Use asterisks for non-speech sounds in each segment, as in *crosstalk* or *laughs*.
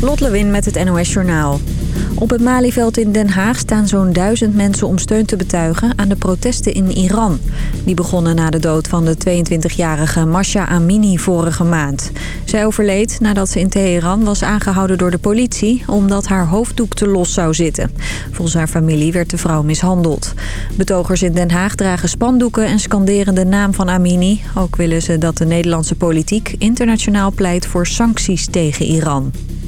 Lot Lewin met het NOS Journaal. Op het Malieveld in Den Haag staan zo'n duizend mensen om steun te betuigen aan de protesten in Iran. Die begonnen na de dood van de 22-jarige Masha Amini vorige maand. Zij overleed nadat ze in Teheran was aangehouden door de politie omdat haar hoofddoek te los zou zitten. Volgens haar familie werd de vrouw mishandeld. Betogers in Den Haag dragen spandoeken en scanderen de naam van Amini. Ook willen ze dat de Nederlandse politiek internationaal pleit voor sancties tegen Iran.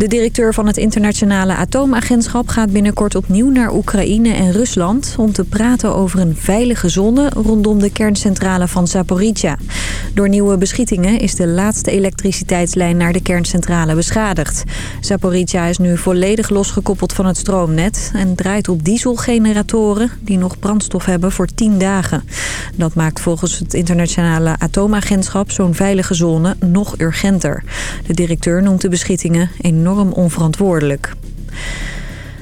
De directeur van het internationale atoomagentschap gaat binnenkort opnieuw naar Oekraïne en Rusland... om te praten over een veilige zone rondom de kerncentrale van Zaporizhia. Door nieuwe beschietingen is de laatste elektriciteitslijn naar de kerncentrale beschadigd. Zaporizhia is nu volledig losgekoppeld van het stroomnet... en draait op dieselgeneratoren die nog brandstof hebben voor 10 dagen. Dat maakt volgens het internationale atoomagentschap zo'n veilige zone nog urgenter. De directeur noemt de beschietingen enorm enorm onverantwoordelijk.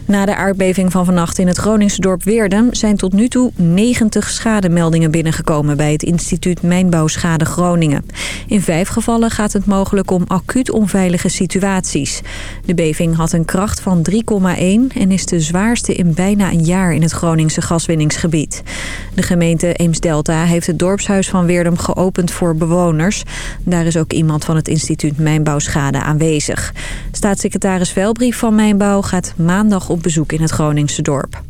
Na de aardbeving van vannacht in het Groningse dorp Weerdem... zijn tot nu toe 90 schademeldingen binnengekomen... bij het instituut Mijnbouwschade Groningen. In vijf gevallen gaat het mogelijk om acuut onveilige situaties. De beving had een kracht van 3,1 en is de zwaarste in bijna een jaar... in het Groningse gaswinningsgebied. De gemeente Eemsdelta heeft het dorpshuis van Weerdem geopend voor bewoners. Daar is ook iemand van het instituut Mijnbouwschade aanwezig. Staatssecretaris Velbrief van Mijnbouw gaat maandag op bezoek in het Groningse dorp.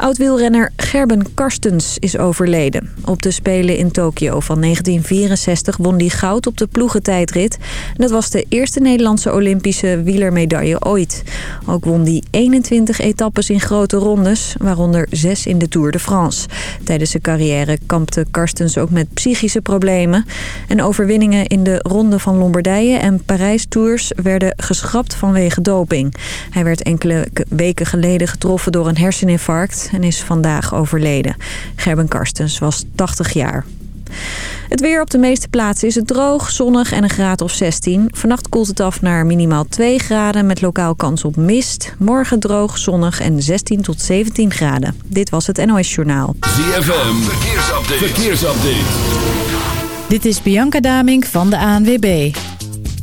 Oud-wielrenner Gerben Karstens is overleden. Op de Spelen in Tokio van 1964 won hij goud op de ploegentijdrit. Dat was de eerste Nederlandse Olympische wielermedaille ooit. Ook won hij 21 etappes in grote rondes, waaronder zes in de Tour de France. Tijdens zijn carrière kampte Karstens ook met psychische problemen. En overwinningen in de Ronde van Lombardije en Parijs-tours werden geschrapt vanwege doping. Hij werd enkele weken geleden getroffen door een herseninfarct en is vandaag overleden. Gerben Karstens was 80 jaar. Het weer op de meeste plaatsen is het droog, zonnig en een graad of 16. Vannacht koelt het af naar minimaal 2 graden met lokaal kans op mist. Morgen droog, zonnig en 16 tot 17 graden. Dit was het NOS Journaal. ZFM, verkeersupdate. verkeersupdate. Dit is Bianca Damink van de ANWB.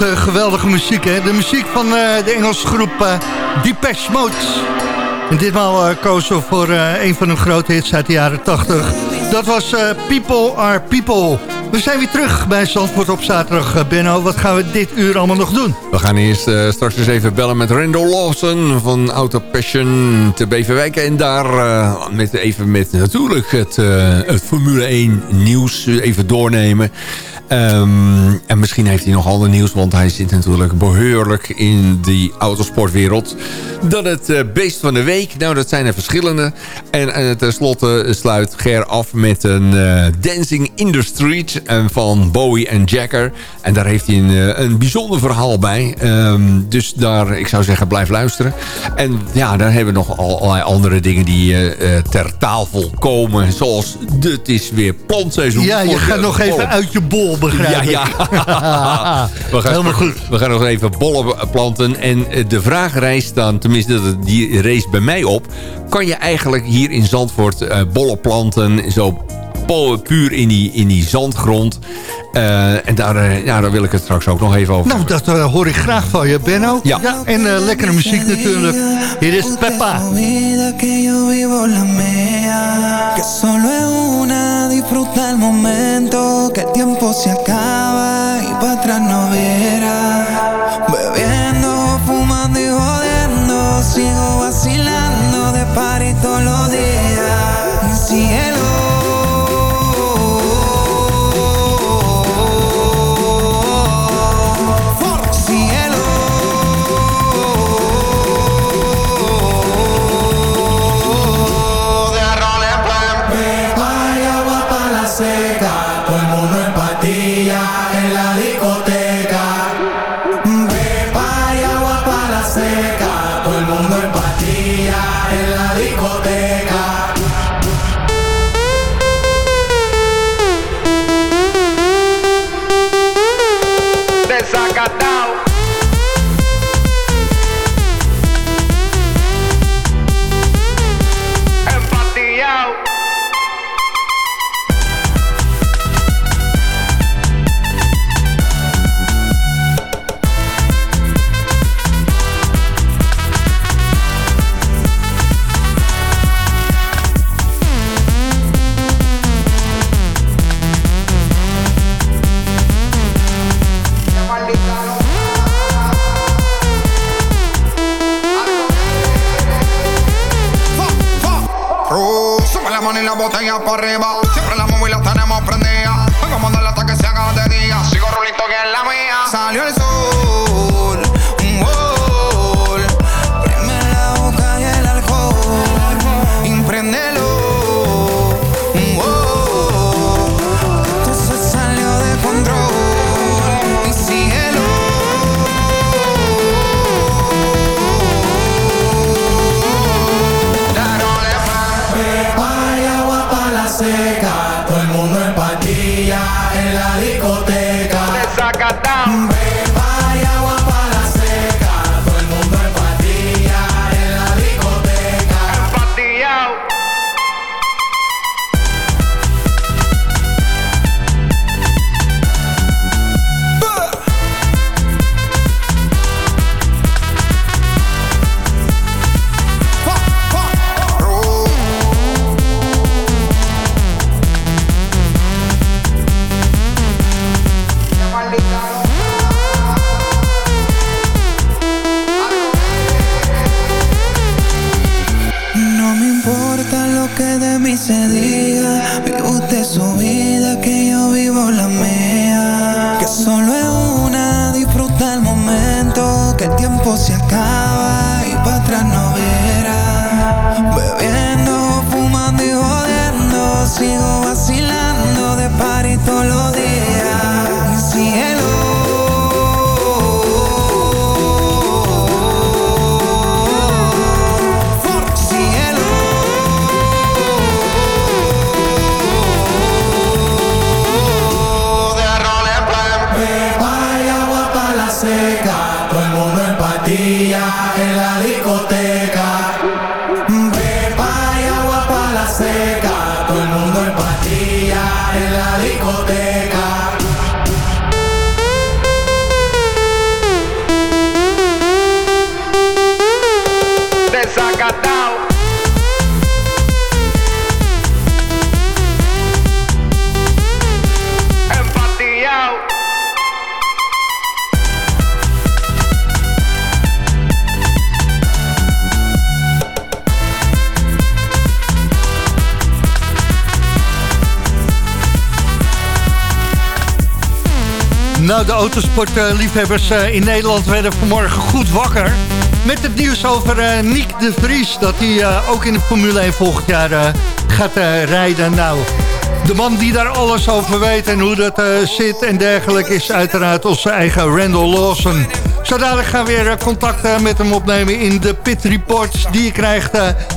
Blijft geweldige muziek. Hè? De muziek van de Engelse groep uh, Depeche Mode. En ditmaal kozen voor een van hun grote hits uit de jaren 80. Dat was People Are People. We zijn weer terug bij Zandvoort op zaterdag. Eh, Benno, wat gaan we dit uur allemaal nog doen? We gaan eerst straks eens even bellen met Randall Lawson van Auto Passion te Beverwijk. En daar met, even met natuurlijk het, het Formule 1 nieuws even doornemen. Um, en misschien heeft hij nog ander nieuws, want hij zit natuurlijk behoorlijk in die autosportwereld. Dan het uh, beest van de week. Nou, dat zijn er verschillende. En uh, tenslotte sluit Ger af met een uh, Dancing in the Street van Bowie en Jacker. En daar heeft hij een, een bijzonder verhaal bij. Um, dus daar, ik zou zeggen, blijf luisteren. En ja, dan hebben we nog allerlei andere dingen die ter tafel komen. Zoals, het is weer plantseizoen. Ja, je gaat nog even uit je bol begrijp ja, ja. *laughs* we gaan, Helemaal goed. We gaan nog even bollen planten. En de vraag reist dan, tenminste die race bij mij op... kan je eigenlijk hier in Zandvoort uh, bollen planten... zo puur in die, in die zandgrond. Uh, en daar, uh, ja, daar wil ik het straks ook nog even over. Nou, dat uh, hoor ik graag van je, Benno. Ja. ja en lekkere muziek natuurlijk. Hier is Peppa. Que solo es una, disfruta el momento, que el tiempo se acaba y para atrás no viera. Bebiendo, fumando y jodiendo, sigo vacilando de party todos los días. y la botella para arriba. Siempre la móvil la tenemos prendida. Vamos a darle hasta que se haga de día. Sigo rulito que es la mía. en la discoteca. Autosportliefhebbers uh, in Nederland werden vanmorgen goed wakker. Met het nieuws over uh, Nick de Vries. Dat hij uh, ook in de Formule 1 volgend jaar gaat rijden. Nou, de man die daar alles over weet en hoe dat zit en dergelijke... is uiteraard onze eigen Randall Lawson. Zo dadelijk gaan we weer contact met hem opnemen in de Pit Reports... die je krijgt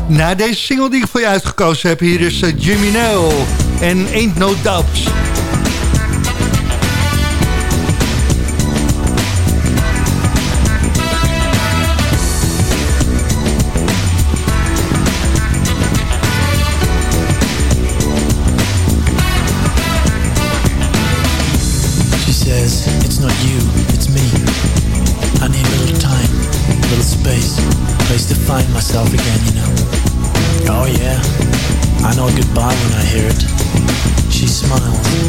na deze single die ik voor je uitgekozen heb. Hier is Jimmy Nail en Ain't No Doubts. Myself again, you know. Oh yeah, I know goodbye when I hear it. She smiles,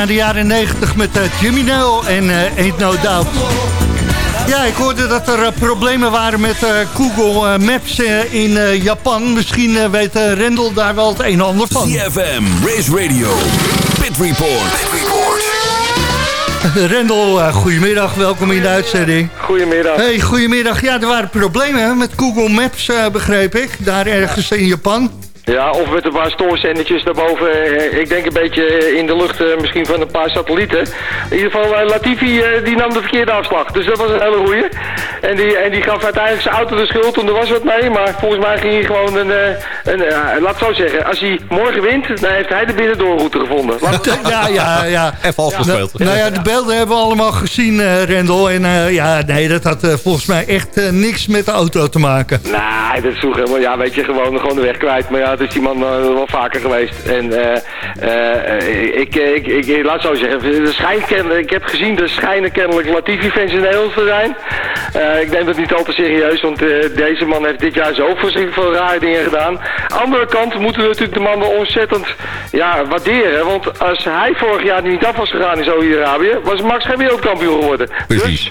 naar de jaren 90 met uh, Jimmy Nail en eh, Ain't No Doubt. Ja, ik hoorde dat er eh, problemen waren met eh, Google eh, Maps eh, in eh, Japan. Misschien eh, weet eh, Rendel daar wel het een en ander van. CFM, Race Radio, Pit Report. *laughs* Rendel, eh, goedemiddag. Welkom in de uitzending. Goedemiddag. Hey, goedemiddag. Ja, er waren problemen met Google Maps, eh, begreep ik. Daar ergens in Japan. Ja, of met een paar stoorzendertjes daarboven. eh, Ik denk een beetje in de lucht eh, misschien van een paar satellieten. In ieder geval, eh, Latifi eh, die nam de verkeerde afslag. Dus dat was een hele goeie. En die, en die gaf uiteindelijk zijn auto de schuld toen er was wat mee. Maar volgens mij ging hij gewoon een... een eh, laat ik zo zeggen, als hij morgen wint, dan heeft hij de binnendoorroute gevonden. Laat- *laughs* Ja, ja, ja. En vals gespeeld. Nou ja, de beelden hebben we allemaal gezien, eh, Rendel. En eh, ja, nee, dat had volgens mij echt niks met de auto te maken. Nee, dat is toch helemaal, ja, weet je, gewoon, gewoon de weg kwijt. Maar ja, dat is die man wel vaker geweest. En eh, eh, ik, ik, ik, ik- laat het zo zeggen, er schijnt kennelijk, ik heb gezien, er schijnen kennelijk Latifi-fans in Nederland te zijn. Eh, ik neem dat niet al te serieus, want eh, deze man heeft dit jaar zo verschrikkelijk veel rare dingen gedaan. Andere kant moeten we natuurlijk de man wel ontzettend ja, waarderen. Want als hij vorig jaar niet af was gegaan in Saudi-Arabië, was Max geen wereldkampioen geworden. Precies.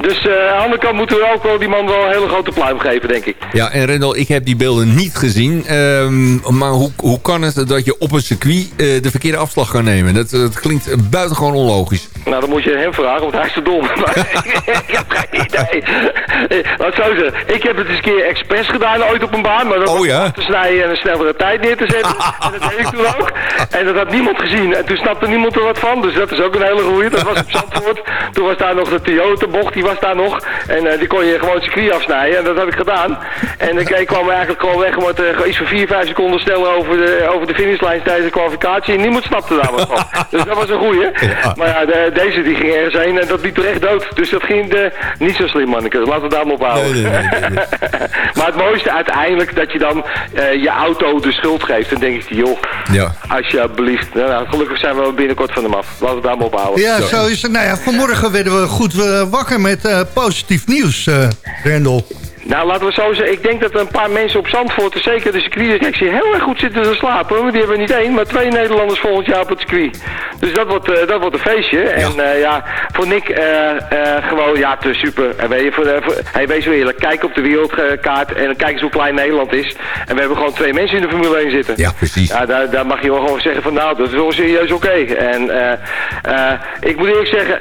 Dus, dus eh, aan de andere kant moeten we ook wel die man wel een hele grote pluim geven, denk ik. Ja, en Rendel, ik heb die beelden niet gezien. Ehm, maar hoe, hoe kan het dat je op een circuit eh, de verkeerde afslag kan nemen? Dat, dat klinkt buitengewoon onlogisch. Nou, dan moet je hem vragen, want hij is te dom. *laughs* Maar ik heb geen idee. Laat het zo zeggen. Ik heb het eens een keer expres gedaan ooit op een baan. Maar dat Oh was ja? En een snellere tijd neer te zetten. *laughs* en dat deed ik toen ook. En dat had niemand gezien. En toen snapte niemand er wat van. Dus dat is ook een hele goeie. Dat was op Zandvoort. Toen was daar nog de Toyota-bocht. Die was daar nog. En eh, die kon je gewoon het circuit afsnijden. En dat heb ik gedaan. En ik, ik kwam eigenlijk gewoon weg met eh, iets van 4, 5 seconden sneller over de, over de finishlijn tijdens de kwalificatie. En niemand snapte daar wat van. *laughs* Dus dat was een goeie. Maar ja, de- deze die ging ergens heen en dat liep er echt dood. Dus dat ging eh, niet zo slim, manneke. Laten we daar maar op houden. Nee, nee, nee, nee, nee. *laughs* maar het mooiste uiteindelijk dat je dan eh, je auto de schuld geeft. Dan denk ik, joh, Ja. alsjeblieft. Nou, nou, gelukkig zijn we binnenkort van hem af. Laten we daar maar op houden. Ja, zo is het. Nou ja, vanmorgen werden we goed eh, wakker met eh, positief nieuws, eh Rendel. Nou, laten we zo zeggen. Ik denk dat er een paar mensen op Zandvoort, zeker de circuitdirectie, heel erg goed zitten te slapen. Want die hebben niet één, maar twee Nederlanders volgend jaar op het circuit. Dus dat wordt, eh, dat wordt een feestje. En eh, ja, voor Nick eh, gewoon, ja, te super. En weet je, voor, voor, hey, wees wel eerlijk. Kijk op de wereldkaart en dan kijk eens hoe klein Nederland is. En we hebben gewoon twee mensen in de Formule 1 zitten. Ja, precies. Ja, daar, daar mag je wel gewoon zeggen van nou, dat is wel serieus oké. En ik moet eerlijk zeggen,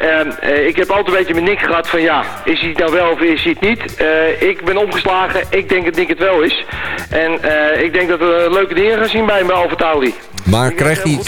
ik heb altijd een beetje met Nick gehad van ja, is hij het nou wel of is hij het niet? Ik ben omgeslagen, ik denk Nick het wel is. En eh, ik denk dat we leuke dingen gaan zien bij bij Alfa Tauri. Maar krijgt, hij,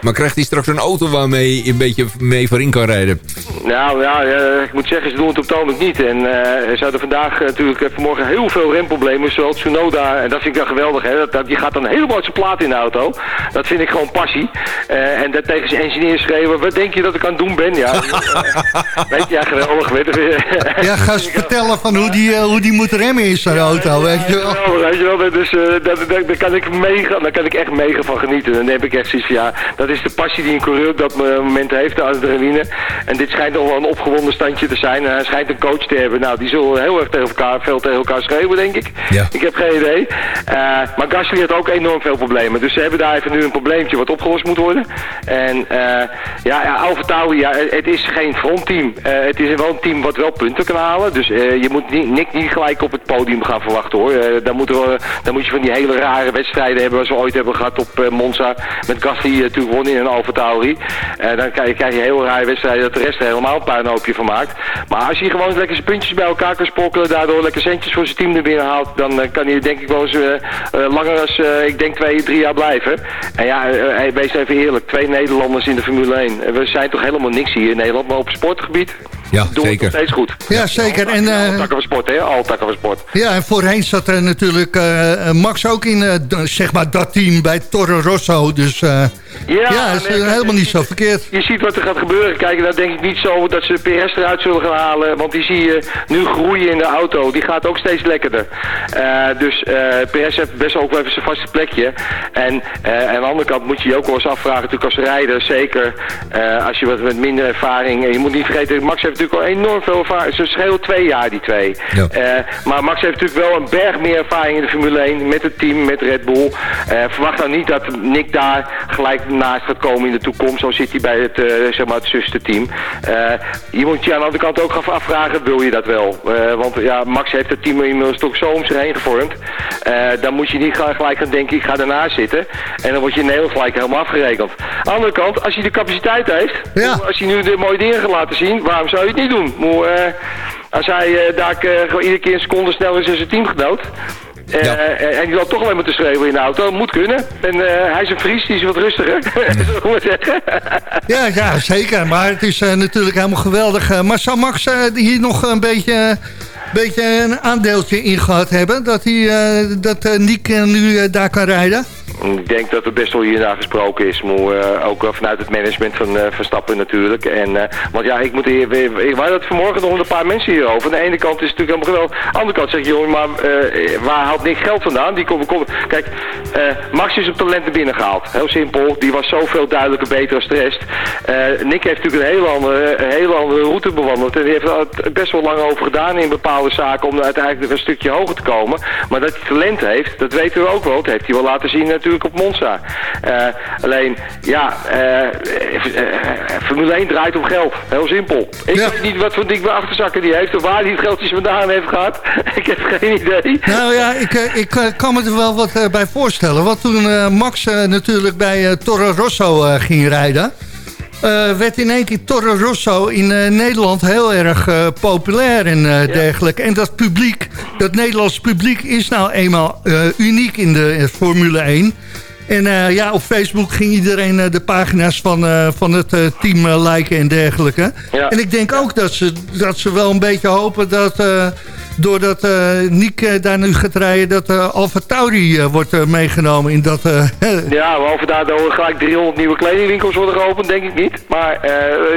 maar krijgt hij straks een auto waarmee je een beetje mee voorin kan rijden? Nou ja, ik moet zeggen, ze doen het op het ogenblik niet. En eh, ze hadden vandaag eh, natuurlijk eh, vanmorgen heel veel remproblemen. Zoals Tsunoda, en dat vind ik dan geweldig. Hè, dat, dat, die gaat dan helemaal uit zijn plaat in de auto. Dat vind ik gewoon passie. Eh, en dat tegen zijn engineer schreeuwen, wat denk je dat ik aan het doen ben? Ja, *laughs* weet je, ja, geweldig. Weet je, *laughs* Ja, ga eens vertellen van hoe die, hoe die moet remmen in zijn auto, weet je wel. Geweldig, weet je wel. Dus eh, daar, daar, daar kan ik mega, daar kan ik echt mega van genieten. Dan heb ik echt zoiets van, ja, dat is de passie die een coureur op dat moment heeft, de adrenaline. En dit schijnt nog wel een opgewonden standje te zijn. En hij schijnt een coach te hebben. Nou, die zullen heel erg tegen elkaar, veel tegen elkaar schreeuwen, denk ik. Ja. Ik heb geen idee. Eh, maar Gasly had ook enorm veel problemen. Dus ze hebben daar even nu een probleempje wat opgelost moet worden. En eh, ja, ja Alfa ja, het- is geen frontteam. Eh, het is wel een team wat wel punten kan halen. Dus eh, je moet niet, Nick niet gelijk op het podium gaan verwachten hoor. Eh, dan, moeten we, dan moet je van die hele rare wedstrijden hebben zoals we ooit hebben gehad op eh, Met Gasly eh, natuurlijk won in een Alfa Tauri. Eh, dan krijg je, heel rare wedstrijden dat de rest er helemaal een puinhoopje van maakt. Maar als hij gewoon lekker zijn puntjes bij elkaar kan sprokkelen, daardoor lekker centjes voor zijn team er binnen haalt, dan eh, kan hij denk ik wel eens eh, eh, langer als, eh, ik denk twee, drie jaar blijven. En ja, eh, wees even eerlijk, twee Nederlanders in de Formule 1. Eh, we zijn toch helemaal niks hier in Nederland, maar op sportgebied Ja, doen we het zeker. nog steeds goed. Ja, zeker. En, Alle eh, takken van sport, hè? Alle takken van sport. ja, en voorheen zat er natuurlijk eh, Max ook in eh, zeg maar dat team bij Toro Rosso. Dus ja, is nee, eh, helemaal niet zo verkeerd. Je ziet wat er gaat gebeuren. Kijk, dan denk ik niet zo dat ze PRS eruit zullen gaan halen. Want die zie je nu groeien in de auto. Die gaat ook steeds lekkerder. Eh, dus eh PRS heeft best ook wel even zijn vaste plekje. En aan de andere kant moet je je ook wel eens afvragen, natuurlijk als rijder, zeker als je wat met minder ervaring... En je moet niet vergeten, Max heeft natuurlijk al enorm veel ervaring. Ze schelen twee jaar, die twee. Ja. Maar Max heeft natuurlijk wel een berg meer ervaring in de Formule 1 met het team, met Red Bull. Verwacht dan niet dat Nick daar gelijk naast gaat komen in de toekomst. Zo zit hij bij het, eh, zeg maar het zusterteam. Eh je moet je aan de andere kant ook gaan afvragen, wil je dat wel? Eh, want ja, Max heeft het team inmiddels toch zo om zich heen gevormd. Dan moet je niet gelijk gaan denken, ik ga daarnaast zitten. En dan word je in Nederland gelijk helemaal afgerekend. Aan de andere kant, als hij de capaciteit heeft, Ja. als hij nu de mooie dingen gaat laten zien, waarom zou je het niet doen? Maar, als hij daar gewoon iedere keer een seconde sneller is dan zijn teamgenoot. Eh, Ja. eh, en die loopt toch alleen maar te schreeuwen in de auto. Moet kunnen. En eh, hij is een Fries, die is wat rustiger. *laughs* Ja, ja, zeker. Maar het is natuurlijk helemaal geweldig. Maar zou Max hier nog een beetje, beetje een aandeeltje in gehad hebben? Dat, hij, eh, dat eh, Nick eh, nu daar kan rijden? Ik denk dat er best wel hier en daar gesproken is, maar, ook vanuit het management van Verstappen natuurlijk. En, want ja, ik moet hier, ik wou dat vanmorgen nog een paar mensen hierover. Aan de ene kant is het natuurlijk helemaal. Aan de andere kant zeg je, jongen, maar waar haalt Nick geld vandaan? Die komt, komt, kijk, Max is op talenten binnengehaald. Heel simpel. Die was zoveel duidelijker beter als de rest. Nick heeft natuurlijk een hele andere, hele andere route bewandeld. En die heeft er best wel lang over gedaan in bepaalde zaken om uiteindelijk een stukje hoger te komen. Maar dat hij talent heeft, dat weten we ook wel. Dat heeft hij wel laten zien natuurlijk op Monza. Eh, alleen, ja, eh, eh, Formule 1 draait om geld. Heel simpel. Ik Ja. weet niet wat voor dik achterzakken die heeft of waar hij het geldjes vandaan heeft gehad. *laughs* ik heb geen idee. Nou ja, ik, ik kan me er wel wat bij voorstellen. Want toen Max natuurlijk bij Toro Rosso ging rijden... eh, werd in één keer Toro Rosso in eh, Nederland heel erg eh, populair en dergelijke. En dat publiek, dat Nederlands publiek is nou eenmaal uniek in de Formule 1... En ja, op Facebook ging iedereen de pagina's van, van het team liken en dergelijke. Ja. En ik denk ook dat ze, dat ze wel een beetje hopen dat... doordat eh Niek eh, daar nu gaat rijden... dat eh Alfa Tauri wordt meegenomen in dat... *laughs* Ja, behalve daardoor gelijk 300 nieuwe kledingwinkels worden geopend, denk ik niet. Maar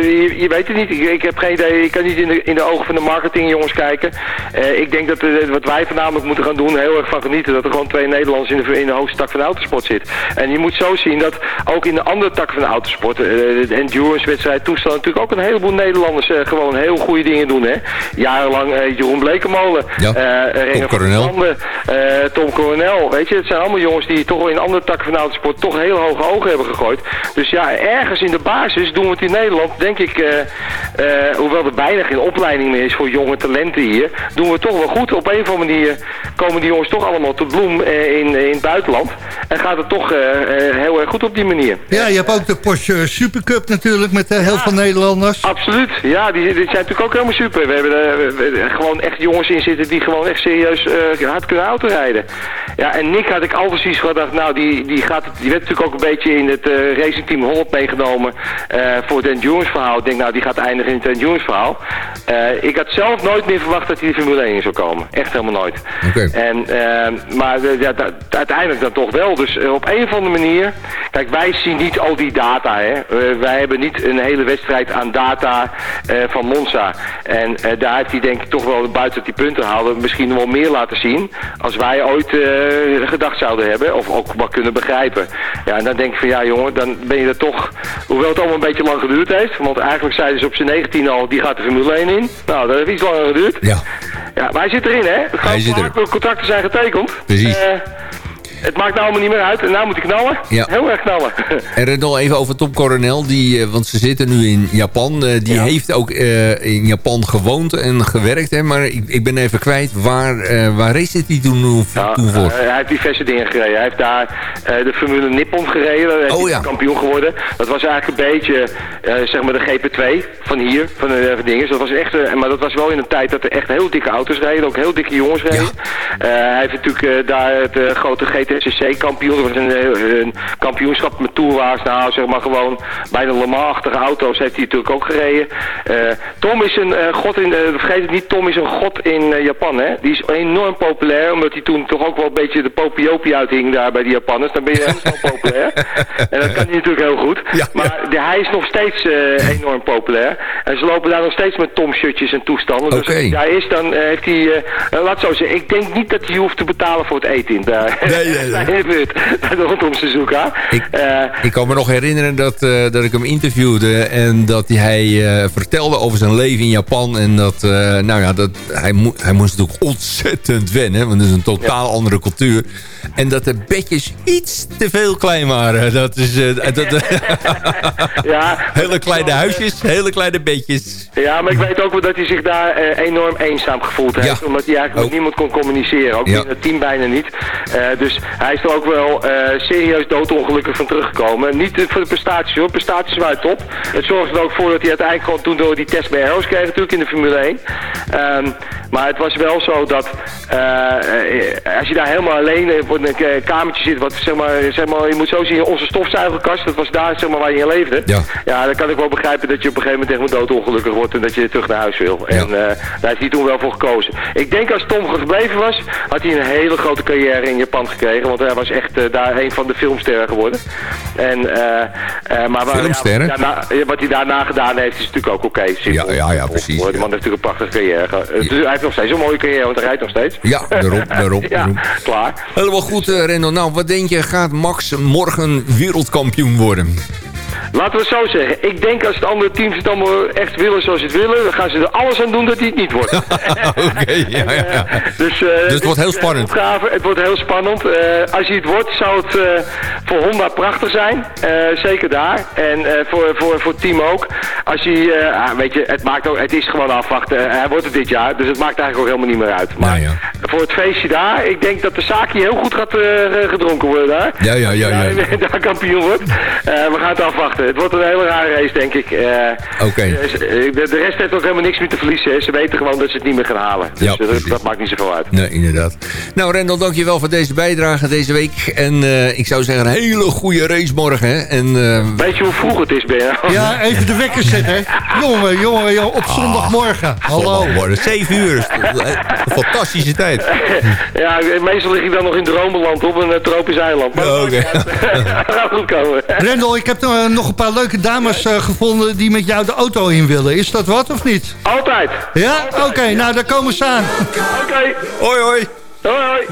je, je weet het niet. Ik, ik heb geen idee. Ik kan niet in de, in de ogen van de marketingjongens kijken. Ik denk dat wat wij voornamelijk moeten gaan doen, heel erg van genieten, dat er gewoon twee Nederlanders in de, in de hoogste tak van de autosport zit. En je moet zo zien dat ook in de andere takken van de autosport, de endurance wedstrijd, toestand natuurlijk ook een heleboel Nederlanders gewoon heel goede dingen doen. Hè? Jarenlang Jeroen Blekemolen, Ja, eh, Renger van Coronel. eh, Tom Coronel. Weet je, het zijn allemaal jongens die toch wel in andere takken van de autosport toch heel hoge ogen hebben gegooid. Dus ja, ergens in de basis doen we het in Nederland, denk ik, eh, eh, hoewel er bijna geen opleiding meer is voor jonge talenten hier, doen we het toch wel goed. Op een of andere manier komen die jongens toch allemaal tot bloem eh, in, in het buitenland. En gaat het toch eh, eh, heel erg goed op die manier. ja, je hebt ook de Porsche Supercup natuurlijk met eh, heel veel Nederlanders. Absoluut, ja, die, die zijn natuurlijk ook helemaal super. We hebben gewoon echt jongens in zitten die gewoon echt serieus eh, hard kunnen autorijden. Ja, en Nick had ik al precies gedacht, nou, die, die, gaat, die werd natuurlijk ook een beetje in het eh racingteam Holland meegenomen eh, voor het endurance verhaal. Ik denk, nou, die gaat eindigen in het endurance verhaal. Ik had zelf nooit meer verwacht dat hij de Formule 1 in zou komen. Echt helemaal nooit. Oké. En, eh, maar ja, uiteindelijk dan toch wel. Dus op een of andere manier... Kijk, wij zien niet al die data. Hè. Wij hebben niet een hele wedstrijd aan data van Monza. En daar heeft hij denk ik toch wel buiten die punten halen... misschien wel meer laten zien... als wij ooit eh, gedacht zouden hebben. Of ook wat kunnen begrijpen. Ja, en dan denk ik van ja jongen, dan ben je er toch... Hoewel het allemaal een beetje lang geduurd heeft. Want eigenlijk zeiden ze op zijn 19 al... die gaat de Formule 1 in. Nou, dat heeft iets langer geduurd. Ja, Ja, maar hij zit erin, hè? Het Hij zit contracten zijn getekend. Precies. Het maakt nou allemaal niet meer uit. En nou moet hij knallen. Ja. Heel erg knallen. *laughs* En nog even over Tom Coronel, die, eh, want ze zitten nu in Japan. eh, die Ja. heeft ook eh, in Japan gewoond en gewerkt. Hè, maar ik, ik ben even kwijt, waar, waar race hij toen, toen Ja, toen voor? hij heeft diverse dingen gereden. Hij heeft daar de Formule Nippon gereden. Oh, hij ja. kampioen geworden. Dat was eigenlijk een beetje, zeg maar, de GP2 van hier, van de dingen. Dus dat was echt, maar dat was wel in een tijd dat er echt heel dikke auto's reden. Ook heel dikke jongens reden. Hij heeft natuurlijk daar het grote GTSC-kampioen. Dat was een, eh, een kampioenschap met tourwagens. Nou, zeg maar gewoon bijna Le Mans-achtige auto's heeft hij natuurlijk ook gereden. Eh, Tom is een eh, god in, vergeet het niet, Tom is een god in Japan. Hè? Die is enorm populair, omdat hij toen toch ook wel een beetje de popiopi uithing daar bij die Japanners. Dan ben je heel snel populair. *laughs* En dat kan hij natuurlijk heel goed. Ja, maar de- hij is nog steeds enorm populair. En ze lopen daar nog steeds met Tom-shirtjes en toestanden. Dus als hij daar is, dan heeft hij... laat zo zeggen, ik denk niet dat hij hoeft te betalen voor het eten daar. Nee, nee, nee. in de buurt, rondom Suzuka. Ik- Eh, Ik kan me nog herinneren dat, eh, dat ik hem interviewde en dat hij eh, vertelde over zijn leven in Japan. En dat, nou ja, dat, hij, mo hij moest natuurlijk ontzettend wennen, want het is een totaal andere cultuur. En dat de bedjes iets te veel klein waren. *laughs* Dat is, dat, *laughs* ja, hele kleine huisjes, hele kleine bedjes. Ja, maar ik weet ook wel dat hij zich daar enorm eenzaam gevoeld heeft. Ja. Omdat hij eigenlijk met Ook. niemand kon communiceren. Ook in het team bijna niet. Dus hij is er ook wel eh, serieus doodongelukkig van teruggekomen. Niet voor de prestaties hoor. Prestaties waren top. Het zorgde er ook voor dat hij uiteindelijk gewoon toen door die test bij Arrows kreeg natuurlijk in de Formule 1. Ehm, maar het was wel zo dat eh, eh, als je daar helemaal alleen in een kamertje zit, wat zeg maar, zeg maar, je moet zo zien, onze stofzuigerkast, dat was daar zeg maar waar je in leefde. Ja. Ja, dan kan ik wel begrijpen dat je op een gegeven moment echt doodongelukkig wordt en dat je terug naar huis wil. En daar heeft hij toen wel voor gekozen. Ik denk als Tom gebleven was, had hij een hele grote carrière in Japan gekregen. Zeggen, want hij was echt eh, daar een van de filmsterren geworden. En, eh, eh, maar Filmsterren? Ja, daarna- wat hij daarna gedaan heeft is natuurlijk ook oké. simpel. Ja, ja, ja, precies, Die man heeft natuurlijk een prachtige carrière. dus hij heeft nog steeds een mooie carrière, want hij rijdt nog steeds. Ja, *laughs* ja, daarom. klaar. Helemaal goed, Rendel. Nou, wat denk je, gaat Max morgen wereldkampioen worden? Laten we het zo zeggen. Ik denk als de andere teams het allemaal echt willen zoals ze het willen, dan gaan ze er alles aan doen dat hij het niet wordt. *laughs* Oké, ja, ja, ja. Dus, eh, het wordt heel is spannend. opgave. Het wordt heel spannend. Eh, als hij het wordt, zou het eh, voor Honda prachtig zijn. Eh, zeker daar. En eh, voor, voor, voor het team ook. Als hij, eh, ah, weet je, het, maakt ook, het is gewoon afwachten. Eh, hij wordt het dit jaar, dus het maakt eigenlijk ook helemaal niet meer uit. Maar ja. voor het feestje daar, ik denk dat de zaakje heel goed gaat eh, gedronken worden daar. Ja, ja, ja, ja. en *laughs* daar kampioen wordt. Eh, we gaan het afwachten. Het wordt een hele rare race, denk ik. Eh, Oké. eh, de, de rest heeft ook helemaal niks meer te verliezen. hè. Ze weten gewoon dat ze het niet meer gaan halen. Dus Ja, eh, dat, maakt niet zoveel uit. Nee, inderdaad. Nou, Rendel, dankjewel voor deze bijdrage deze week. En eh, ik zou zeggen, een hele goede race morgen. Hè? En, eh, Weet je hoe vroeg het is, Ben? Ja, even de wekker zetten, hè. Jongen, jongen, jongen, op zondagmorgen. Hallo. Worden 7 uur. fantastische tijd. *laughs* ja, meestal lig ik dan nog in dromenland op een eh, tropisch eiland. Maar Ja, oké. *laughs* dat gaat goed komen. Rendel, ik heb eh, nog een paar leuke dames eh, gevonden die met jou de auto in willen. Is dat wat of niet? Altijd. Ja? Oké, nou daar komen ze aan. Oké. Hoi, hoi. Hoi, hoi.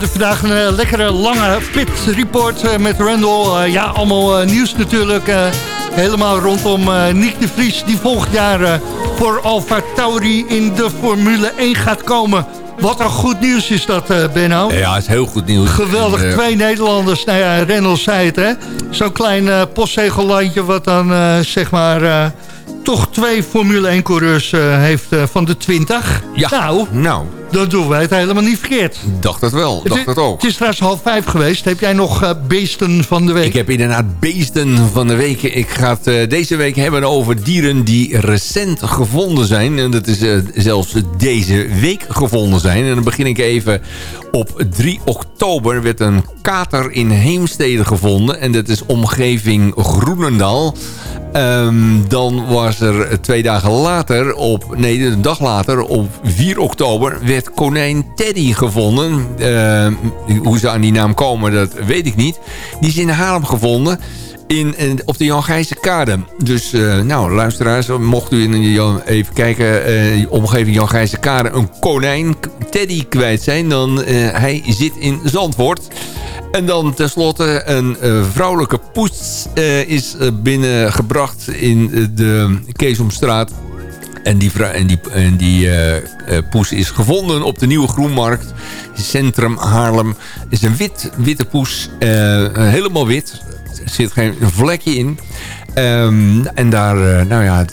Hadden vandaag een eh, lekkere lange pit report eh, met Randall. Eh, ja, allemaal nieuws natuurlijk. eh, helemaal rondom eh Nick de Vries die volgend jaar eh, voor Alfa Tauri in de Formule 1 gaat komen. Wat een goed nieuws is dat, eh Benno. Ja, is heel goed nieuws. Geweldig, En, twee Nederlanders. Nou ja, Reynolds zei het, hè. Zo'n klein eh postzegellandje wat dan, eh, zeg maar... eh, toch twee Formule 1-coureurs heeft eh, van de 20. Ja, Nou, nou, dan doen wij het helemaal niet verkeerd. dacht het wel. Dacht het ook. Het is trouwens half vijf geweest. Heb jij nog eh, beesten van de week? Ik heb inderdaad beesten van de week. Ik ga het eh, deze week hebben over dieren die recent gevonden zijn. En dat is eh, zelfs deze week gevonden zijn. En dan begin ik even op 3 oktober werd een kater in Heemstede gevonden. En dat is omgeving Groenendaal. Ehm, dan was er twee dagen later, op, nee, een dag later, op 4 oktober, werd konijn Teddy gevonden. Ehm, hoe ze aan die naam komen, dat weet ik niet. Die is in Haarlem gevonden. In, in- op de Jan Gijse kade. Dus eh, nou, luisteraars, mocht u in Jan, even kijken, eh, omgeving Jan Gijse kade een konijn Teddy kwijt zijn, dan eh, hij zit in Zandvoort. En dan tenslotte een eh, vrouwelijke poes eh, is eh, binnengebracht in eh, de Keesomstraat. En die, en die, en die eh, eh, poes is gevonden op de Nieuwe Groenmarkt. Centrum Haarlem. is een wit, witte poes. eh, helemaal wit. Er zit geen vlekje in. Ehm, en daar, eh, nou ja,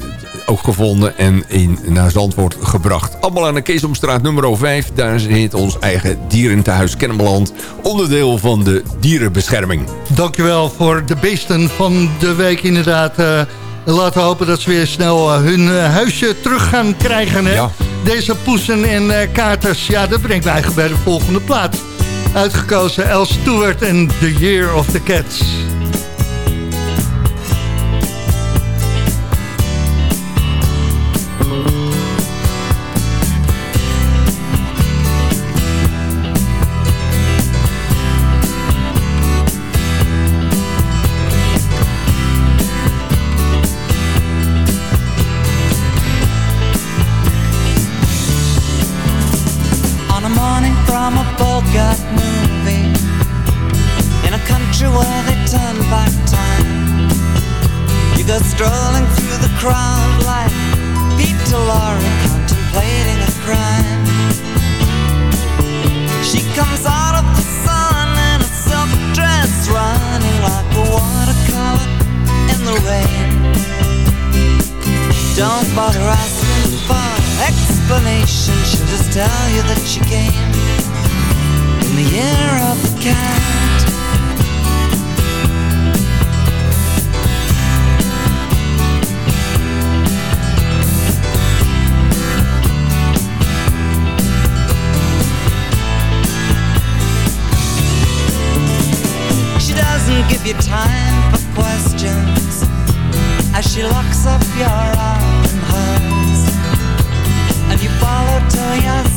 ook gevonden en in, naar Zandvoort gebracht. Allemaal aan de Keesomstraat nummer 5. Daar zit ons eigen dierentehuis Kennemerland. Onderdeel van de dierenbescherming. Dankjewel voor de beesten van de week inderdaad. eh, en laten we hopen dat ze weer snel eh, hun huisje terug gaan krijgen. Hè? Ja. Deze poesen en katers, ja, dat brengt mij eigenlijk bij de volgende plaat. Uitgekozen El Stewart en The Year of the Cats. You that she came in the year of the cat. She doesn't give you time for questions as she locks up your arm hers. And you follow till your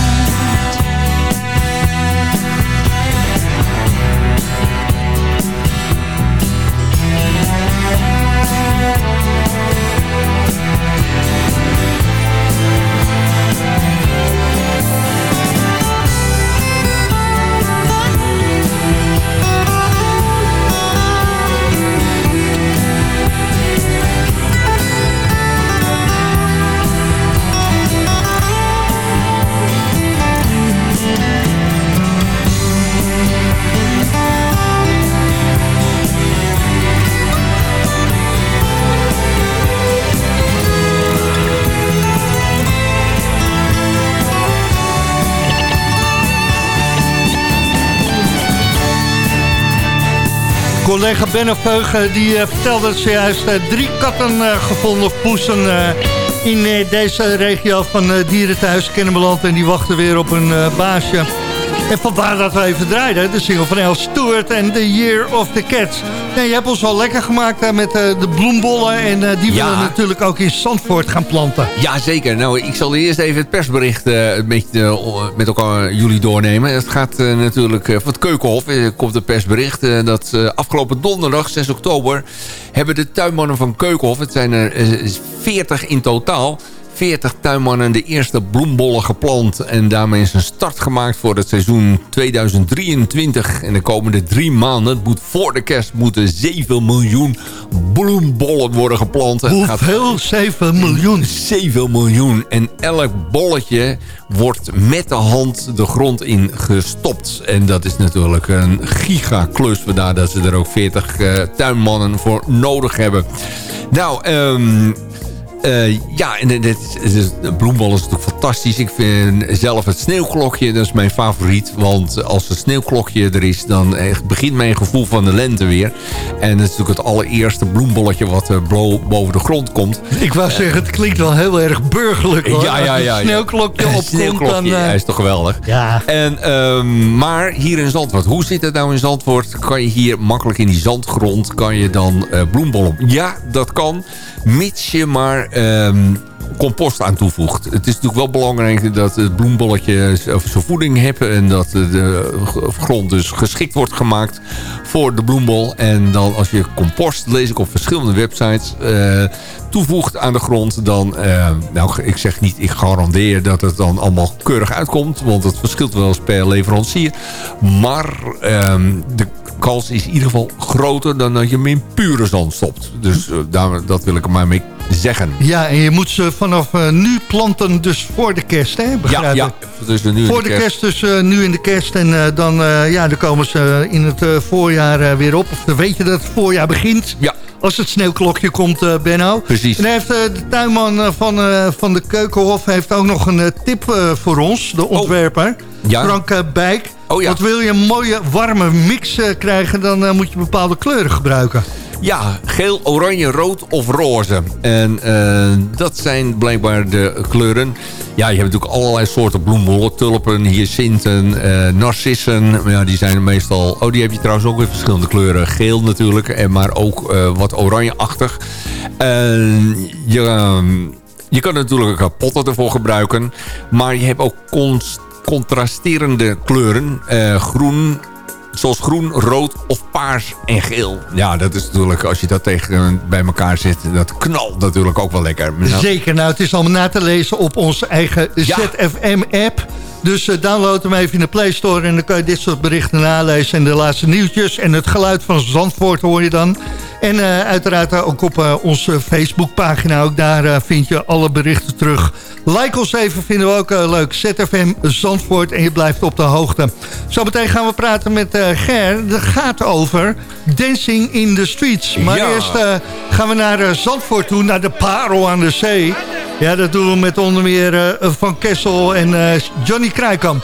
Collega Benno Veugen die eh, vertelde dat ze juist eh, drie katten eh, gevonden poesen in deze regio van Dierenthuis Kennemerland. En die wachten weer op een baasje. En vandaar dat we even draaiden, de single van El Stewart en The Year of the Cat. Ja, je hebt ons wel lekker gemaakt met eh, de bloembollen en eh, die willen natuurlijk ook in Zandvoort gaan planten. Ja, zeker. Nou, ik zal eerst even het persbericht eh, een beetje met elkaar jullie doornemen. Het gaat natuurlijk van het Keukenhof. komt een persbericht dat afgelopen donderdag, 6 oktober... hebben de tuinmannen van Keukenhof, het zijn er eh, 40 in totaal... 40 tuinmannen de eerste bloembollen geplant. En daarmee is een start gemaakt voor het seizoen 2023. En de komende drie maanden, het moet voor de kerst, moeten 7 miljoen bloembollen worden geplant. Gaat Hoeveel? 7 miljoen. 7 miljoen. En elk bolletje wordt met de hand de grond in gestopt. En dat is natuurlijk een gigaklus. Vandaar dat ze er ook 40 eh, tuinmannen voor nodig hebben. Nou, ehm eh, ja, en dit, is- dit, de bloembol is natuurlijk fantastisch. Ik vind zelf het sneeuwklokje, dat is mijn favoriet. Want als het sneeuwklokje er is, dan echt begint mijn gevoel van de lente weer. En dat is natuurlijk het allereerste bloembolletje wat eh, boven de grond komt. Ik wou zeggen, het klinkt wel heel erg burgerlijk hoor. Ja, ja, Als ja. een sneeuwklokje Een opkomt, sneeuwklokje, dan... eh, hij is toch geweldig. ja. En, ehm, maar hier in Zandvoort, hoe zit het nou in Zandvoort? Kan je hier makkelijk in die zandgrond, kan je dan eh bloembollen? Ja, dat kan, mits je maar ehm, compost aan toevoegt. Het is natuurlijk wel belangrijk dat het bloembolletje zijn voeding heeft... en dat de grond dus geschikt wordt gemaakt voor de bloembol. En dan als je compost, lees ik op verschillende websites... eh, toevoegt aan de grond, dan... eh, nou, ik zeg niet, ik garandeer dat het dan allemaal keurig uitkomt... want het verschilt wel eens per leverancier. Maar ehm, de kans is in ieder geval groter dan dat je hem in pure zand stopt. Dus eh, daar, dat wil ik er maar mee zeggen. Ja, en je moet ze vanaf eh, nu planten, dus voor de kerst, hè? Ja, Begrijp ja. ik? Dus nu Voor de kerst, dus eh, nu in de kerst. En eh, dan, eh, ja, dan komen ze in het eh, voorjaar eh, weer op. Of dan weet je dat het voorjaar begint. Ja. Als het sneeuwklokje komt, eh, Benno. Precies. En heeft, eh, de tuinman eh, van, eh, van de Keukenhof heeft ook nog een eh, tip eh, voor ons. De ontwerper. Ja. Frank eh, Bijk. Oh ja. Want wil je een mooie warme mix eh, krijgen... dan eh, moet je bepaalde kleuren gebruiken. Ja, geel, oranje, rood of roze. En eh, dat zijn blijkbaar de kleuren. Ja, je hebt natuurlijk allerlei soorten bloembollen. Tulpen, hyacinten, narcissen. Ja, die zijn meestal... Oh, die heb je trouwens ook in verschillende kleuren. Geel natuurlijk, en maar ook wat oranjeachtig. Je, ehm, je kan natuurlijk ook potten ervoor gebruiken. Maar je hebt ook cons- contrasterende kleuren. Eh, groen, Zoals groen, rood of paars en geel. Ja, dat is natuurlijk, als je dat tegen bij elkaar zet... dat knalt natuurlijk ook wel lekker. Nou, Zeker, nou het is allemaal na te lezen op onze eigen Ja. ZFM-app. Dus eh, download hem even in de Play Store en dan kan je dit soort berichten nalezen. En de laatste nieuwtjes en het geluid van Zandvoort hoor je dan. En eh, uiteraard eh, ook op eh, onze Facebookpagina, ook daar vind je alle berichten terug. Like ons even, vinden we ook leuk. ZFM Zandvoort en je blijft op de hoogte. Zometeen gaan we praten met Ger. Dat gaat over Dancing in the Streets. Maar Ja. eerst gaan we naar Zandvoort toe, naar de Parel aan de Zee. Ja, dat doen we met onder meer Van Kessel en Johnny Krijkamp.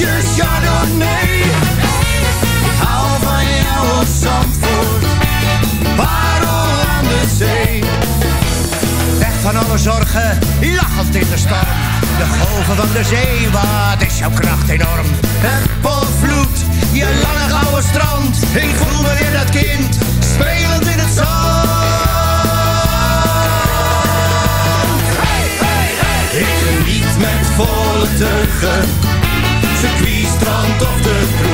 flesje chardonnay. Hou van jou op Zandvoort, parel aan de zee. Weg van alle zorgen, lachend in de storm. De golven van de zee, wat is jouw kracht enorm. Het volvloed, je lange gouden strand. Ik voel me weer dat kind, spelend in het zand. Hey, hey, hey. Ik geniet met volle circuit, of de.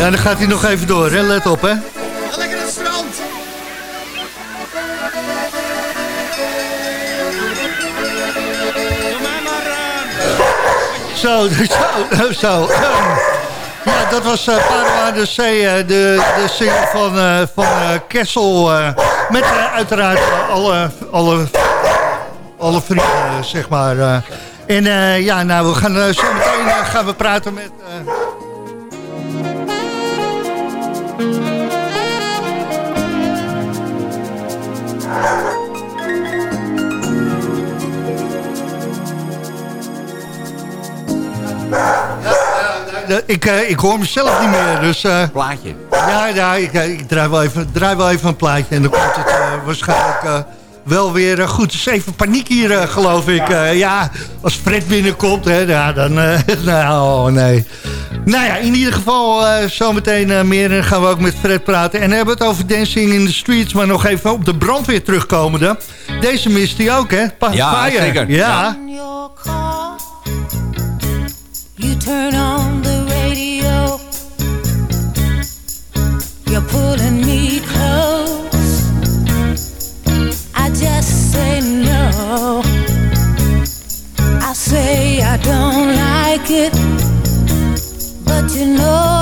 Ja, dan gaat hij nog even door, hè? let op, hè. Lekker het strand. Zo, *laughs* zo, zo. Ja, dat was uh, Parel aan de Zee, eh, de, de single van, eh, van eh, Kessel. eh, met eh, uiteraard eh, alle, alle, alle vrienden, zeg maar. eh. en eh, ja, nou, we gaan eh, zo meteen eh, gaan we praten met... ik, eh, ik hoor mezelf niet meer, dus... eh, Plaatje. Ja, ja ik, eh, ik draai, wel even, draai wel even een plaatje en dan komt het eh, waarschijnlijk eh, wel weer goed. Het is even paniek hier, geloof ik. Eh, ja, als Fred binnenkomt, hè, ja, dan... eh, *laughs* nou, oh, nee. Nou ja, in ieder geval eh, zometeen eh, meer en gaan we ook met Fred praten. En dan hebben we het over Dancing in the Streets, maar nog even op de brandweer terugkomende. Deze mist hij ook, hè? Pa- Ja, Fire. zeker. Ja. in your car. You turn on the I just say no. I say I don't like it. But you know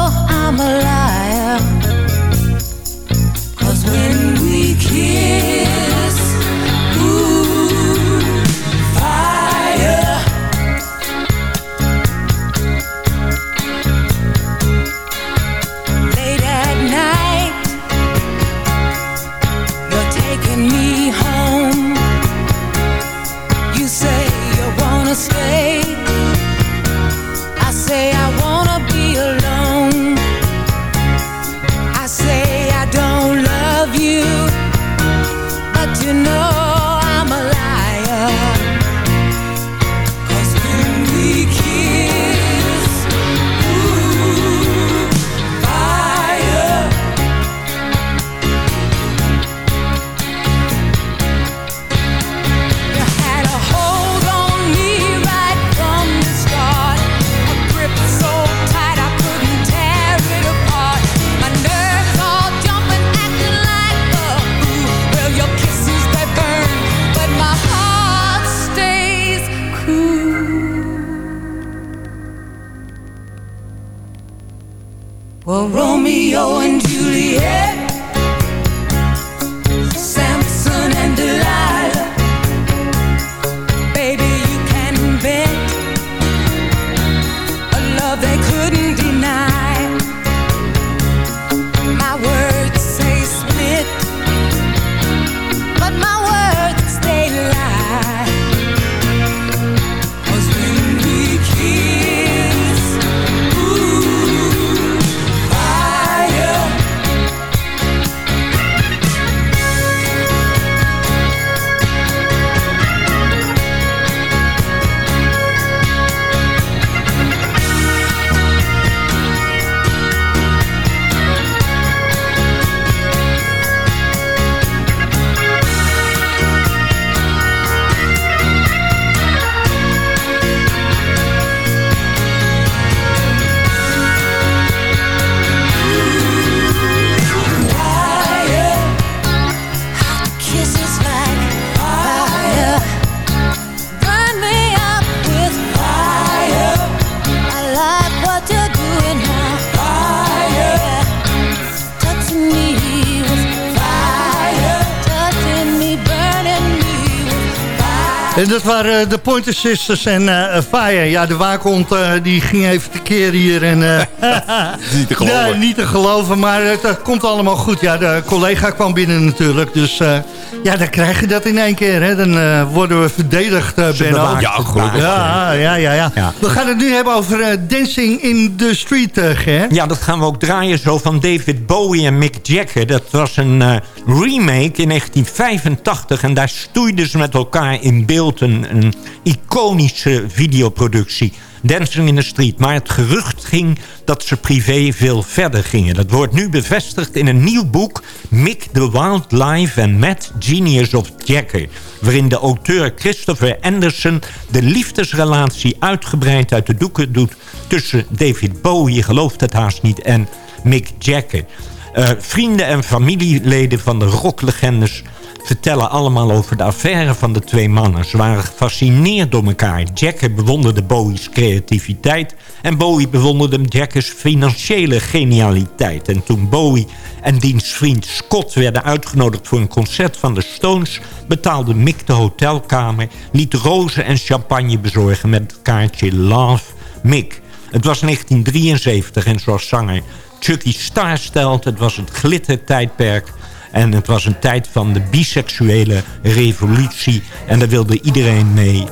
En dat waren eh, de Pointer Sisters en eh Fire. Ja, de waakhond eh, die ging even tekeer hier. En, eh, *laughs* Niet te *laughs* geloven. Ja, niet te geloven, maar het komt allemaal goed. Ja, de collega kwam binnen natuurlijk. Dus eh, ja, dan krijg je dat in één keer. Hè. Dan eh, worden we verdedigd, eh Benno. Ja, gelukkig. Ja, ja, ja, ja. Ja. We gaan het nu hebben over Dancing in the Street, Ger. Ja, dat gaan we ook draaien zo van David Bowie en Mick Jagger. Dat was een eh, remake in 1985 en daar stoeiden ze met elkaar in beeld een, een iconische videoproductie. Dancing in the Street. Maar het gerucht ging dat ze privé veel verder gingen. Dat wordt nu bevestigd in een nieuw boek... Mick the Wildlife and Mad Genius of Jagger... waarin de auteur Christopher Anderson de liefdesrelatie uitgebreid uit de doeken doet... tussen David Bowie, je gelooft het haast niet, en Mick Jagger. Eh, vrienden en familieleden van de rocklegendes vertellen allemaal over de affaire van de twee mannen. Ze waren gefascineerd door elkaar. Jagger bewonderde Bowie's creativiteit... en Bowie bewonderde Jaggers financiële genialiteit. En toen Bowie en diens vriend Scott werden uitgenodigd... voor een concert van de Stones... betaalde Mick de hotelkamer... liet rozen en champagne bezorgen met het kaartje Love Mick... Het was 1973 en zoals zanger Chucky Star stelt... het was het glittertijdperk en het was een tijd van de biseksuele revolutie. En daar wilde iedereen mee,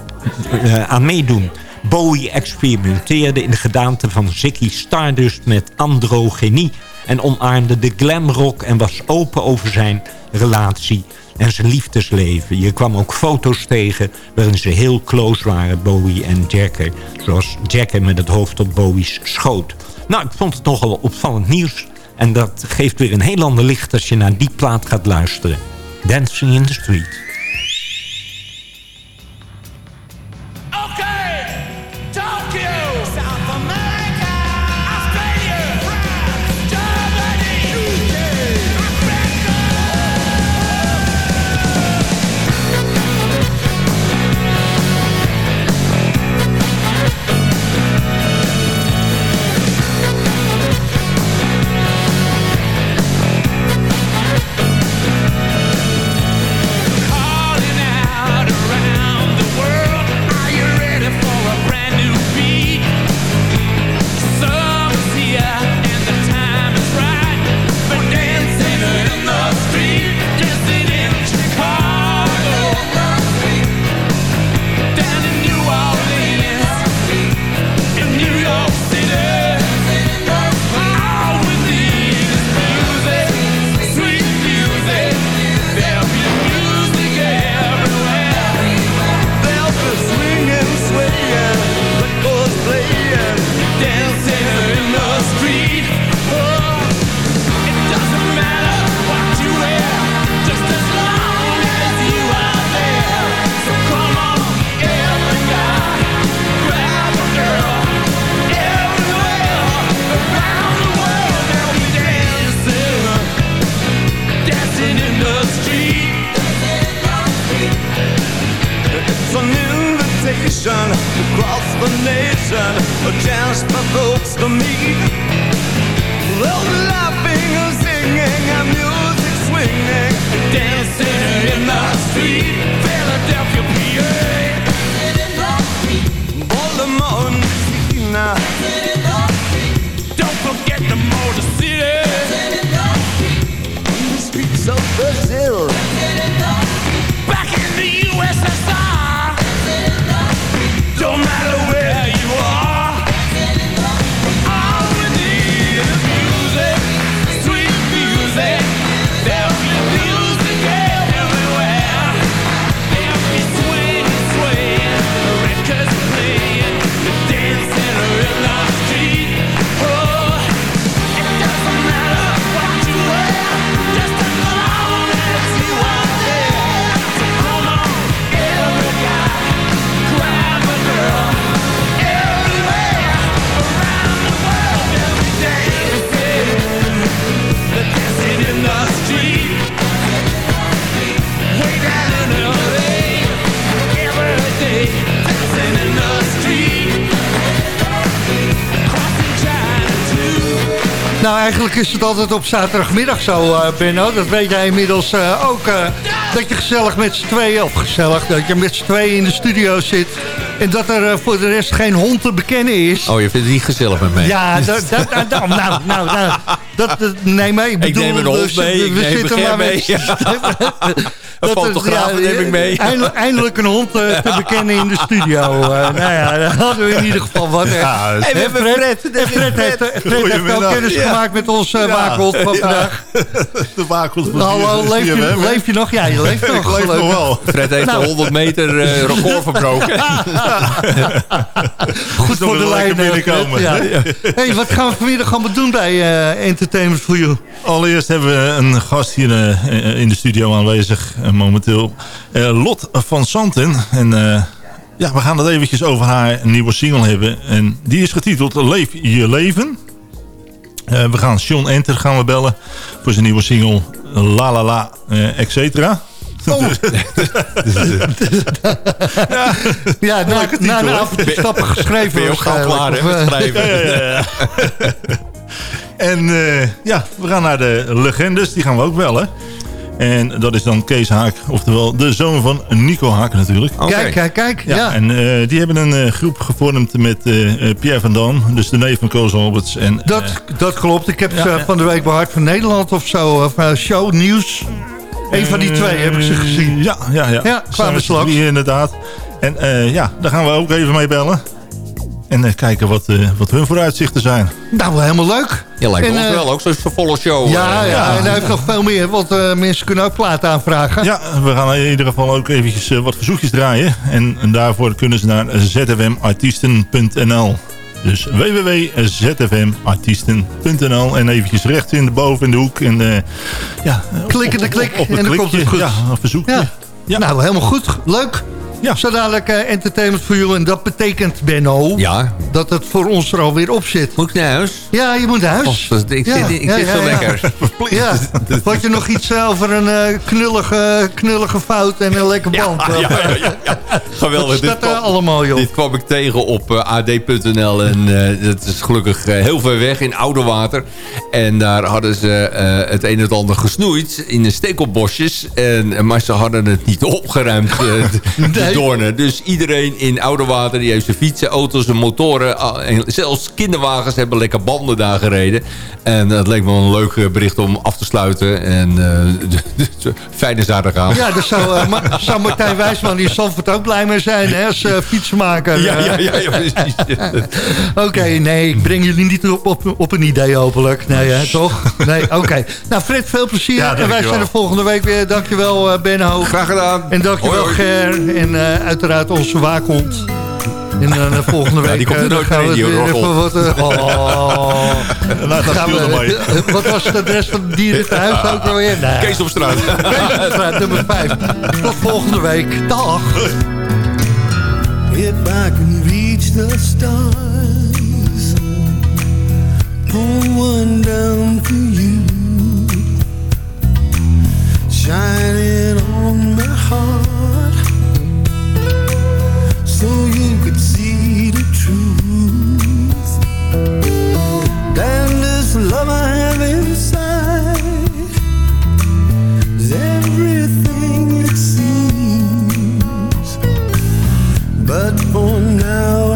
eh, aan meedoen. Bowie experimenteerde in de gedaante van Ziggy Stardust met androgenie... en omarmde de glamrock en was open over zijn relatie en zijn liefdesleven. Je kwam ook foto's tegen waarin ze heel close waren, Bowie en Jagger. Zoals Jagger met het hoofd op Bowie's schoot. Nou, ik vond het nogal opvallend nieuws. En dat geeft weer een heel ander licht als je naar die plaat gaat luisteren. Dancing in the Street. Is het altijd op zaterdagmiddag zo, eh Benno. Dat weet jij inmiddels eh, ook. eh, dat je gezellig met z'n tweeën, of gezellig, dat je met z'n tweeën in de studio zit. En dat er voor de rest geen hond te bekennen is. Oh, je vindt het niet gezellig met mij? Ja, dat, dat, dat- nou, nou, nou, nou, dat, dat- nee, maar ik bedoel... neem een hond we, mee, ik we neem zitten Ger maar mee. *laughs* Een dat fotograaf ja, neem ik mee. Eindelijk, eindelijk een hond eh, te bekennen in de studio. Eh, *laughs* nou ja, dan hadden we in ieder geval wat. Ja, En we hebben Fred. Fred heeft, Fred heeft ook Goedemiddag. kennis Ja. gemaakt met onze uh, waakhond van vandaag. *laughs* De waakhond van Hallo, leef je, leef nog? Ja, je leeft nog. Ik leef nog wel. Fred heeft Nou. een 100 meter eh, record verbroken. Goed voor de lijn. eh. Hey, wat gaan we vanmiddag allemaal doen bij eh, Entertainment for You? Allereerst hebben we een gast hier eh, in de studio aanwezig eh, momenteel. Eh, Lot van Santen. En eh, ja, we gaan het eventjes over haar nieuwe single hebben. En die is getiteld Leef je leven. Eh, we gaan Sean Enter gaan we bellen voor zijn nieuwe single La La La, eh, et cetera. Oh. *laughs* ja, na, Leuke na hè? avondje stappen geschreven. Ben je ook waarschijnlijk. klaar, hè, eh, schrijven? *laughs* Ja, ja, ja. En eh, ja, we gaan naar de legendes. Die gaan we ook bellen. En dat is dan Kees Haak. Oftewel de zoon van Nico Haak natuurlijk. Kijk, kijk, kijk. Ja, Ja. en eh, die hebben een eh, groep gevormd met Pierre van Dam. Dus de neef van Koos Alberts. En, Dat, dat klopt. Ik heb Ja, ze van de week bij Hart van Nederland of zo. Of uh, Show Nieuws. Een van die twee heb ik ze gezien. Ja, ja, ja. Ja, kwamen Samen straks. inderdaad. En eh, ja, daar gaan we ook even mee bellen. En eh, kijken wat, eh, wat hun vooruitzichten zijn. Nou, helemaal leuk. Je lijkt En, ons eh, wel ook zo'n volle show. Ja, ja, en hij heeft nog veel meer. Want eh, mensen kunnen ook platen aanvragen. Ja, we gaan in ieder geval ook eventjes wat verzoekjes draaien. En, en daarvoor kunnen ze naar zfmartiesten.nl. Dus www.zfmartiesten.nl En eventjes rechts in de boven in de hoek. En, eh, ja, Klikken de klik op en dan komt het goed. Ja, een verzoekje. Ja. Ja. Nou, helemaal goed. Leuk. Ja. Zo dadelijk eh, entertainment voor jullie. En dat betekent, Benno, Ja, dat het voor ons er alweer op zit. moet ik naar huis? Ja, je moet naar huis. Of, ik Ja, zit, ik ja, zit ja, zo ja. lekker. *laughs* Ja, had je nog iets eh, over een eh, knullige, knullige fout en een lekker band? Ja, ja. *laughs* Geweldig. Staat kwam, allemaal, joh? dit kwam ik tegen op ad.nl. En dat is gelukkig heel ver weg in Oudewater. En daar hadden ze het een en het ander gesnoeid in de stekelbosjes. En, maar ze hadden het niet opgeruimd, *laughs* Nee. Dus iedereen in Oudewater die heeft zijn fietsen, auto's en motoren. En zelfs kinderwagens hebben lekker banden daar gereden. En dat leek me wel een leuk eh, bericht om af te sluiten. En eh, *laughs* fijne zaterdagavond. Ja, daar zou, eh, Ma- zou Martijn *laughs* Wijsman in Zandvoort ook blij mee zijn, hè, als eh, fietsenmaker. Ja, ja, eh. ja, ja, precies. *laughs* Oké, nee, ik breng jullie niet op, op, op een idee hopelijk. Nee, hè, toch? Nee, oké. Nou, Fred, veel plezier. Ja, en wij zijn er volgende week weer. Dankjewel, uh, Benno. Graag gedaan. En dankjewel, Hoi, hoi. Ger. En eh, uiteraard onze waakhond. En dan eh, volgende week... *laughs* Ja, die komt er eh, dan nooit gaan we in, weer even wat... eh, *laughs* oh. Nou, dat Gaan we, wat was het adres van het dierentehuis ook alweer? Nee. Kees op straat. Keesopstraat, nummer 5. Tot volgende week. Dag. If I can reach the stars, pull one down for you, shining on my heart, But for now